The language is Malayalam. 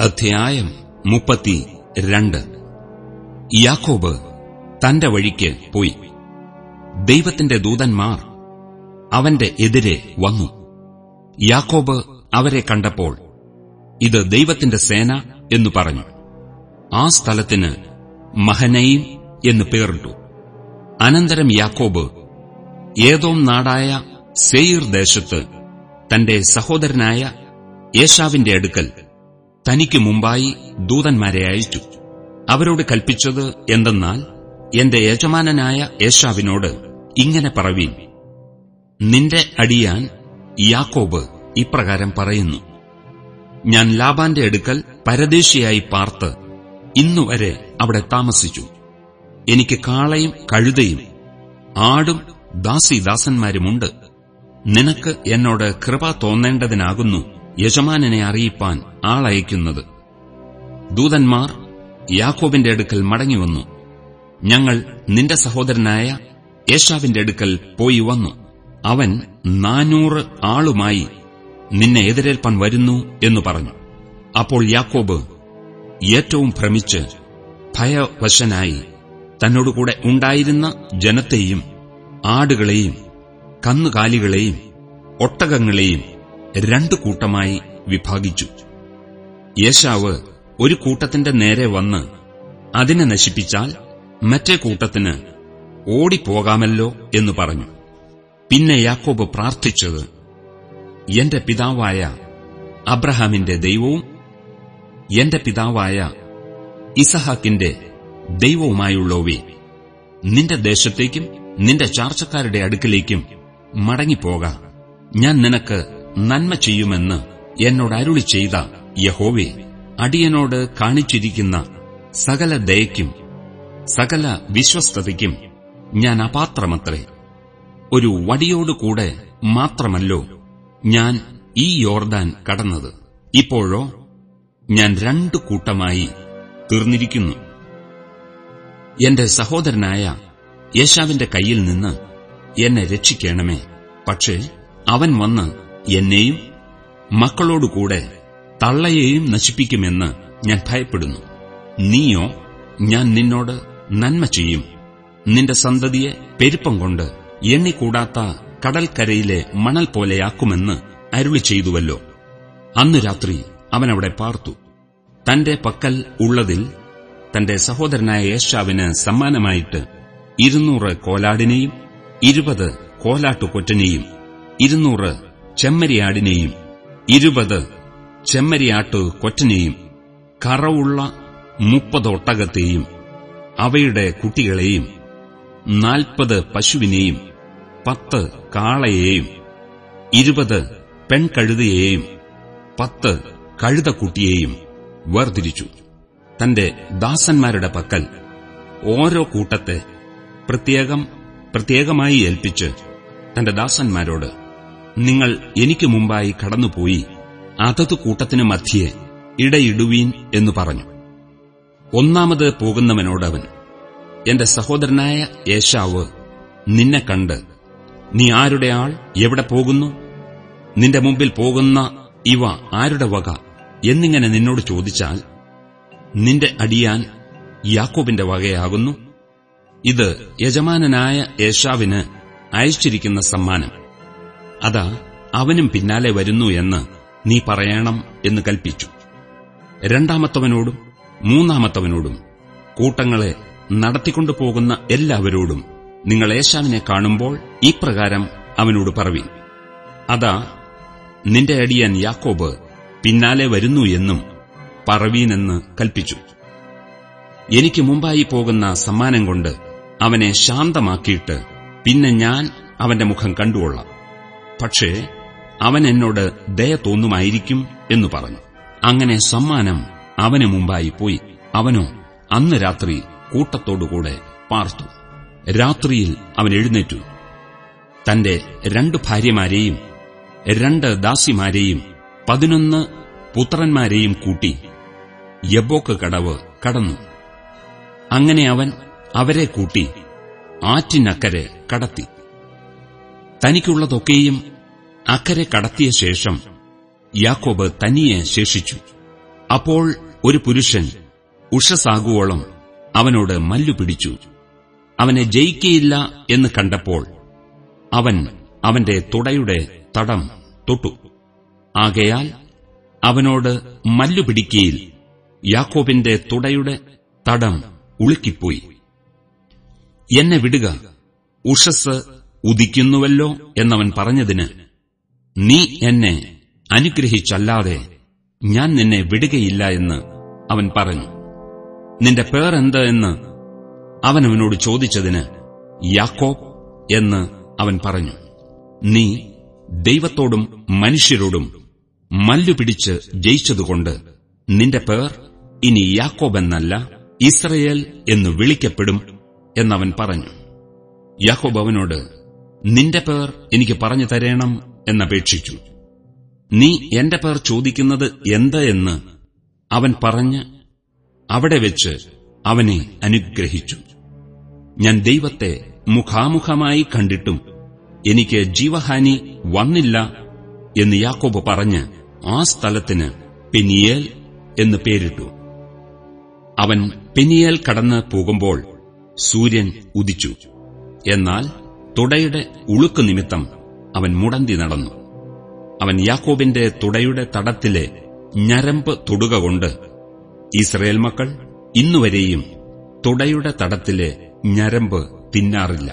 അധ്യായം മുപ്പത്തി രണ്ട്. യാക്കോബ് തന്റെ വഴിക്ക് പോയി. ദൈവത്തിന്റെ ദൂതന്മാർ അവന്റെ എതിരെ വന്നു. യാക്കോബ് അവരെ കണ്ടപ്പോൾ ഇത് ദൈവത്തിന്റെ സേന എന്നു പറഞ്ഞു. ആ സ്ഥലത്തിന് മഹനയും എന്ന് പേറിട്ടു അനന്തരം യാക്കോബ് ഏതോം നാടായ സെയിർ ദേശത്ത് തന്റെ സഹോദരനായ യേശാവിന്റെ അടുക്കൽ തനിക്ക് മുമ്പായി ദൂതന്മാരെ അയച്ചു. അവരോട് കൽപ്പിച്ചത് എന്തെന്നാൽ എന്റെ യജമാനനായ യേശാവിനോട് ഇങ്ങനെ പറവീൻ. നിന്റെ അടിയാൻ യാക്കോബ് ഇപ്രകാരം പറയുന്നു. ഞാൻ ലാബാന്റെ അടുക്കൽ പരദേശിയായി പാർത്ത് ഇന്നുവരെ അവിടെ താമസിച്ചു. എനിക്ക് കാളയും കഴുതയും ആടും ദാസിദാസന്മാരുമുണ്ട്. നിനക്ക് എന്നോട് കൃപ തോന്നേണ്ടതിനാകുന്നു. യജമാനനെ അറിയിപ്പാൻ ആളയക്കുന്നത്. ദൂതന്മാർ യാക്കോബിന്റെ അടുക്കൽ മടങ്ങിവന്നു. ഞങ്ങൾ നിന്റെ സഹോദരനായ യേശാവിന്റെ അടുക്കൽ പോയി വന്നു. അവൻ നാനൂറ് ആളുമായി നിന്നെ എതിരേൽപ്പാൻ വരുന്നു എന്നു പറഞ്ഞു. അപ്പോൾ യാക്കോബ് ഏറ്റവും ഭ്രമിച്ച് ഭയവശനായി തന്നോടുകൂടെ ഉണ്ടായിരുന്ന ജനത്തെയും ആടുകളെയും കന്നുകാലികളെയും ഒട്ടകങ്ങളെയും രണ്ടു കൂട്ടമായി വിഭാഗിച്ചു. യേശാവ് ഒരു കൂട്ടത്തിന്റെ നേരെ വന്ന് അതിനെ നശിപ്പിച്ചാൽ മറ്റേ കൂട്ടത്തിന് ഓടിപ്പോകാമല്ലോ എന്ന് പറഞ്ഞു. പിന്നെ യാക്കോബ് പ്രാർത്ഥിച്ചത് എന്റെ പിതാവായ അബ്രഹാമിന്റെ ദൈവവും എന്റെ പിതാവായ ഇസഹാക്കിന്റെ ദൈവവുമായുള്ളവേ നിന്റെ ദേശത്തേക്കും നിന്റെ ചാർച്ചക്കാരുടെ അടുക്കിലേക്കും മടങ്ങിപ്പോക. ഞാൻ നിനക്ക് നന്മ ചെയ്യുമെന്ന് എന്നോട് അരുളി ചെയ്ത യഹോവെ അടിയനോട് കാണിച്ചിരിക്കുന്ന സകല ദയയ്ക്കും സകല വിശ്വസ്തതയ്ക്കും ഞാൻ അപാത്രമത്രേ. ഒരു വടിയോടുകൂടെ മാത്രമല്ലോ ഞാൻ ഈ യോർദാൻ കടന്നത്. ഇപ്പോഴോ ഞാൻ രണ്ടു കൂട്ടമായി തീർന്നിരിക്കുന്നു. എന്റെ സഹോദരനായ യേശാവിന്റെ കയ്യിൽ നിന്ന് എന്നെ രക്ഷിക്കണമേ. പക്ഷേ അവൻ വന്ന് എന്നെയും മക്കളോടുകൂടെ തള്ളയെയും നശിപ്പിക്കുമെന്ന് ഞാൻ ഭയപ്പെടുന്നു. നീയോ ഞാൻ നിന്നോട് നന്മ ചെയ്യും. നിന്റെ സന്തതിയെ പെരുപ്പം കൊണ്ട് എണ്ണിക്കൂടാത്ത കടൽക്കരയിലെ മണൽ പോലെയാക്കുമെന്ന് അരുളി ചെയ്തുവല്ലോ. അന്ന് രാത്രി അവനവിടെ പാർത്തു. തന്റെ പക്കൽ ഉള്ളതിൽ തന്റെ സഹോദരനായ യേശാവിന് സമ്മാനമായിട്ട് ഇരുന്നൂറ് കോലാടിനെയും ഇരുപത് കോലാട്ടുകൊറ്റനെയും ഇരുന്നൂറ് ചെമ്മരിയാടിനെയും ഇരുപത് ചെമ്മരിയാട്ടു കൊറ്റനെയും കറവുള്ള മുപ്പതൊട്ടകത്തെയും അവയുടെ കുട്ടികളെയും നാൽപ്പത് പശുവിനെയും പത്ത് കാളയെയും ഇരുപത് പെൺകഴുതയെയും പത്ത് കഴുതക്കുട്ടിയെയും വേർതിരിച്ചു. തന്റെ ദാസന്മാരുടെ പക്കൽ ഓരോ കൂട്ടത്തെ പ്രത്യേകം പ്രത്യേകമായി ഏൽപ്പിച്ച് തന്റെ ദാസന്മാരോട് നിങ്ങൾ എനിക്ക് മുമ്പായി കടന്നുപോയി. അതത് കൂട്ടത്തിനു മധ്യേ ഇടയിടുവീൻ എന്നു പറഞ്ഞു. ഒന്നാമത് പോകുന്നവനോടവൻ എന്റെ സഹോദരനായ യേശാവ് നിന്നെ കണ്ട് നീ ആരുടെ ആൾ എവിടെ പോകുന്നു? നിന്റെ മുമ്പിൽ പോകുന്ന ഇവ ആരുടെ വക? എന്നിങ്ങനെ നിന്നോട് ചോദിച്ചാൽ നിന്റെ അടിയാൻ യാക്കോബിന്റെ വകയാകുന്നു. ഇത് യജമാനനായ യേശാവിന് അയച്ചിരിക്കുന്ന സമ്മാനം. അതാ അവനും പിന്നാലെ വരുന്നു എന്ന് നീ പറയണം എന്ന് കൽപ്പിച്ചു. രണ്ടാമത്തവനോടും മൂന്നാമത്തവനോടും കൂട്ടങ്ങളെ നടത്തിക്കൊണ്ടു പോകുന്ന എല്ലാവരോടും നിങ്ങൾ ഏശാവിനെ കാണുമ്പോൾ ഇപ്രകാരം അവനോട് പറവീൻ. അതാ നിന്റെ അടിയൻ യാക്കോബ് പിന്നാലെ വരുന്നു എന്നും പറവീനെന്ന് കൽപ്പിച്ചു. എനിക്ക് മുമ്പായി പോകുന്ന സമ്മാനം കൊണ്ട് അവനെ ശാന്തമാക്കിയിട്ട് പിന്നെ ഞാൻ അവന്റെ മുഖം കണ്ടുകൊള്ളാം. പക്ഷേ അവൻ എന്നോട് ദയ തോന്നുമായിരിക്കും എന്നു പറഞ്ഞു. അങ്ങനെ സമ്മാനം അവന് മുമ്പായി പോയി. അവനോ അന്ന് രാത്രി കൂട്ടത്തോടുകൂടെ പാർത്തു. രാത്രിയിൽ അവൻ എഴുന്നേറ്റു. തന്റെ രണ്ട് ഭാര്യമാരെയും രണ്ട് ദാസിമാരെയും പതിനൊന്ന് പുത്രന്മാരെയും കൂട്ടി യബോക്ക് കടവ് കടന്നു. അങ്ങനെ അവൻ അവരെ കൂട്ടി ആറ്റിനക്കരെ കടത്തി. തനിക്കുള്ളതൊക്കെയും അക്കരെ കടത്തിയ ശേഷം യാക്കോബ് തനിയെ ശേഷിച്ചു. അപ്പോൾ ഒരു പുരുഷൻ ഉഷസാകുവോളം അവനോട് മല്ലു പിടിച്ചു. അവനെ ജയിക്കയില്ല എന്ന് കണ്ടപ്പോൾ അവൻ അവന്റെ തുടയുടെ തടം തൊട്ടു. ആകയാൽ അവനോട് മല്ലു പിടിക്കയിൽ യാക്കോബിന്റെ തുടയുടെ തടം ഉളുക്കിപ്പോയി. എന്നെ വിടുക ഉഷസ് ഉദിക്കുന്നുവല്ലോ എന്നവൻ പറഞ്ഞതിന് നീ എന്നെ അനുഗ്രഹിച്ചല്ലാതെ ഞാൻ നിന്നെ വിടുകയില്ല എന്ന് അവൻ പറഞ്ഞു. നിന്റെ പേർ എന്ത് എന്ന് അവൻ അവനോട് ചോദിച്ചതിന് യാക്കോബ് എന്ന് അവൻ പറഞ്ഞു. നീ ദൈവത്തോടും മനുഷ്യരോടും മല്ലുപിടിച്ച് ജയിച്ചതുകൊണ്ട് നിന്റെ പേർ ഇനി യാക്കോബെന്നല്ല ഇസ്രയേൽ എന്ന് വിളിക്കപ്പെടും എന്നവൻ പറഞ്ഞു. യാക്കോബ് അവനോട് നിന്റെ പേർ എനിക്ക് പറഞ്ഞു തരേണം എന്നപേക്ഷിച്ചു. നീ എന്റെ പേർ ചോദിക്കുന്നത് എന്ത് എന്ന് അവൻ പറഞ്ഞ് അവിടെ വെച്ച് അവനെ അനുഗ്രഹിച്ചു. ഞാൻ ദൈവത്തെ മുഖാമുഖമായി കണ്ടിട്ടും എനിക്ക് ജീവഹാനി വന്നില്ല എന്ന് യാക്കോബ് പറഞ്ഞ് ആ സ്ഥലത്തിന് പെനിയേൽ എന്ന് പേരിട്ടു. അവൻ പെനിയേൽ കടന്ന് പോകുമ്പോൾ സൂര്യൻ ഉദിച്ചു. എന്നാൽ തുടയുടെ ഉളുക്കു നിമിത്തം അവൻ മുടന്തി നടന്നു. അവൻ യാക്കോബിന്റെ തുടയുടെ തടത്തിലെ ഞരമ്പ് തൊടുക കൊണ്ട് ഇസ്രയേൽ മക്കൾ ഇന്നുവരെയും തുടയുടെ തടത്തിലെ ഞരമ്പ് തിന്നാറില്ല.